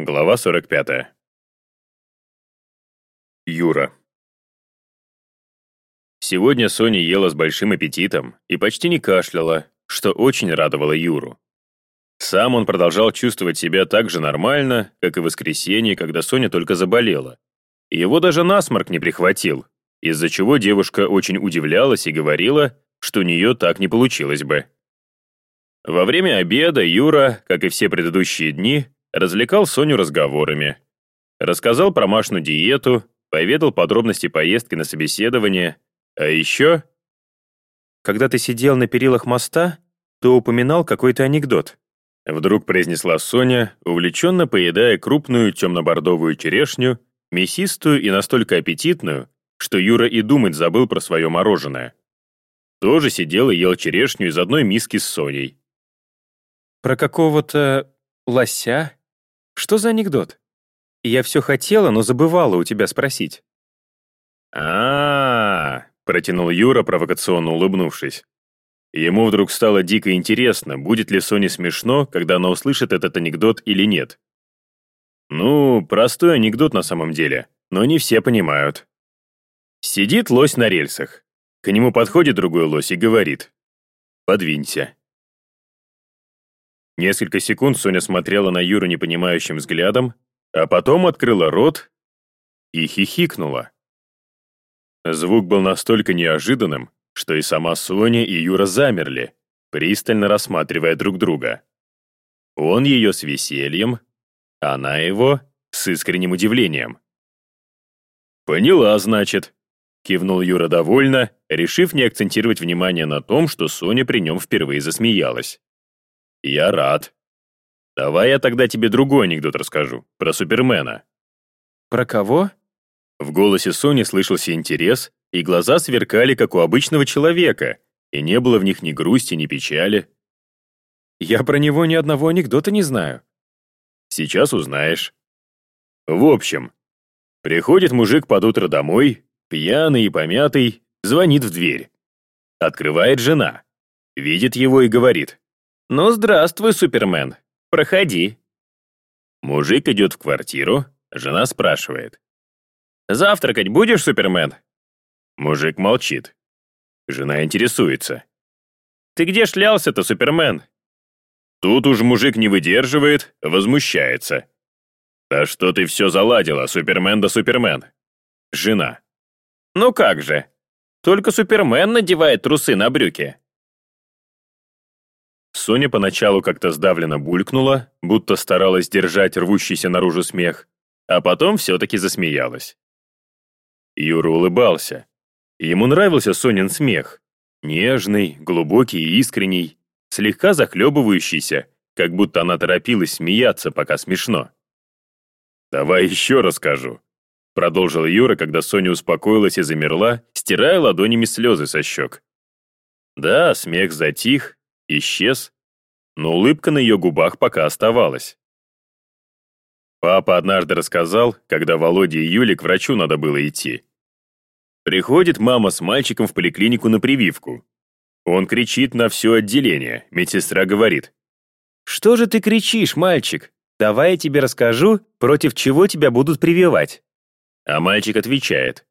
Глава 45. Юра. Сегодня Соня ела с большим аппетитом и почти не кашляла, что очень радовало Юру. Сам он продолжал чувствовать себя так же нормально, как и в воскресенье, когда Соня только заболела. Его даже насморк не прихватил, из-за чего девушка очень удивлялась и говорила, что у нее так не получилось бы. Во время обеда Юра, как и все предыдущие дни, развлекал Соню разговорами. Рассказал про Машну диету, поведал подробности поездки на собеседование, а еще... Когда ты сидел на перилах моста, то упоминал какой-то анекдот. Вдруг произнесла Соня, увлеченно поедая крупную темно-бордовую черешню, мясистую и настолько аппетитную, что Юра и думать забыл про свое мороженое. Тоже сидел и ел черешню из одной миски с Соней. Про какого-то лося? Что за анекдот? Я все хотела, но забывала у тебя спросить. а, -а, -а протянул Юра, провокационно улыбнувшись. Ему вдруг стало дико интересно, будет ли Соне смешно, когда она услышит этот анекдот или нет. Ну, простой анекдот на самом деле, но не все понимают. Сидит лось на рельсах. К нему подходит другой лось и говорит «Подвинься». Несколько секунд Соня смотрела на Юру непонимающим взглядом, а потом открыла рот и хихикнула. Звук был настолько неожиданным, что и сама Соня, и Юра замерли, пристально рассматривая друг друга. Он ее с весельем, она его с искренним удивлением. «Поняла, значит», — кивнул Юра довольно, решив не акцентировать внимание на том, что Соня при нем впервые засмеялась. «Я рад. Давай я тогда тебе другой анекдот расскажу, про Супермена». «Про кого?» В голосе Сони слышался интерес, и глаза сверкали, как у обычного человека, и не было в них ни грусти, ни печали. «Я про него ни одного анекдота не знаю». «Сейчас узнаешь». В общем, приходит мужик под утро домой, пьяный и помятый, звонит в дверь. Открывает жена, видит его и говорит, «Ну, здравствуй, Супермен. Проходи». Мужик идет в квартиру, жена спрашивает. «Завтракать будешь, Супермен?» Мужик молчит. Жена интересуется. «Ты где шлялся-то, Супермен?» Тут уж мужик не выдерживает, возмущается. «Да что ты все заладила, Супермен да Супермен?» Жена. «Ну как же? Только Супермен надевает трусы на брюки». Соня поначалу как-то сдавленно булькнула, будто старалась держать рвущийся наружу смех, а потом все-таки засмеялась. Юра улыбался. Ему нравился Сонин смех. Нежный, глубокий и искренний, слегка захлебывающийся, как будто она торопилась смеяться, пока смешно. «Давай еще расскажу», — продолжил Юра, когда Соня успокоилась и замерла, стирая ладонями слезы со щек. Да, смех затих, исчез, но улыбка на ее губах пока оставалась. Папа однажды рассказал, когда Володе и Юле к врачу надо было идти. Приходит мама с мальчиком в поликлинику на прививку. Он кричит на все отделение, медсестра говорит. «Что же ты кричишь, мальчик? Давай я тебе расскажу, против чего тебя будут прививать». А мальчик отвечает.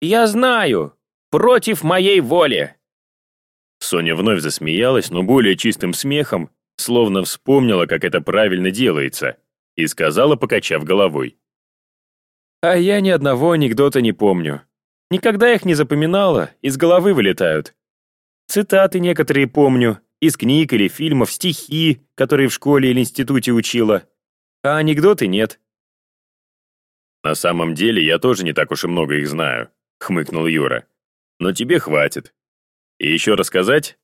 «Я знаю, против моей воли». Соня вновь засмеялась, но более чистым смехом, словно вспомнила, как это правильно делается, и сказала, покачав головой. «А я ни одного анекдота не помню. Никогда их не запоминала, из головы вылетают. Цитаты некоторые помню, из книг или фильмов, стихи, которые в школе или институте учила. А анекдоты нет». «На самом деле я тоже не так уж и много их знаю», — хмыкнул Юра. «Но тебе хватит. И еще рассказать?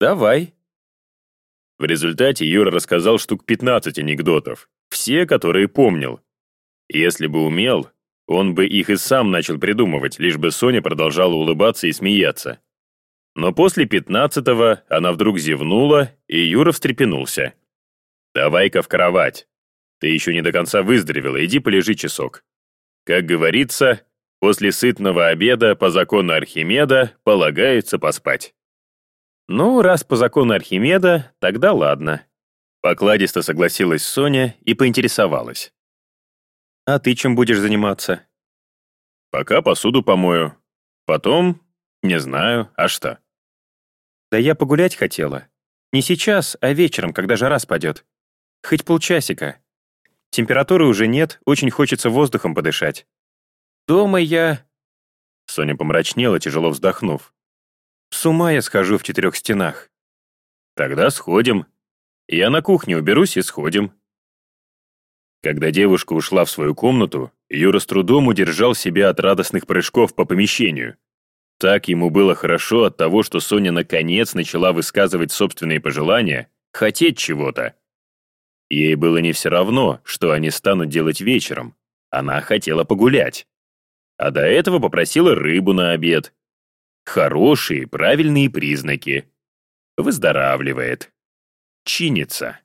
Давай. В результате Юра рассказал штук 15 анекдотов, все, которые помнил. Если бы умел, он бы их и сам начал придумывать, лишь бы Соня продолжала улыбаться и смеяться. Но после пятнадцатого она вдруг зевнула, и Юра встрепенулся. «Давай-ка в кровать. Ты еще не до конца выздоровела, иди полежи часок». Как говорится, После сытного обеда по закону Архимеда полагается поспать. Ну, раз по закону Архимеда, тогда ладно. Покладисто согласилась Соня и поинтересовалась. «А ты чем будешь заниматься?» «Пока посуду помою. Потом, не знаю, а что?» «Да я погулять хотела. Не сейчас, а вечером, когда жара спадет. Хоть полчасика. Температуры уже нет, очень хочется воздухом подышать. Дома я...» Соня помрачнела, тяжело вздохнув. «С ума я схожу в четырех стенах». «Тогда сходим. Я на кухне уберусь и сходим». Когда девушка ушла в свою комнату, Юра с трудом удержал себя от радостных прыжков по помещению. Так ему было хорошо от того, что Соня наконец начала высказывать собственные пожелания, хотеть чего-то. Ей было не все равно, что они станут делать вечером. Она хотела погулять. А до этого попросила рыбу на обед. Хорошие, правильные признаки. Выздоравливает. Чинится.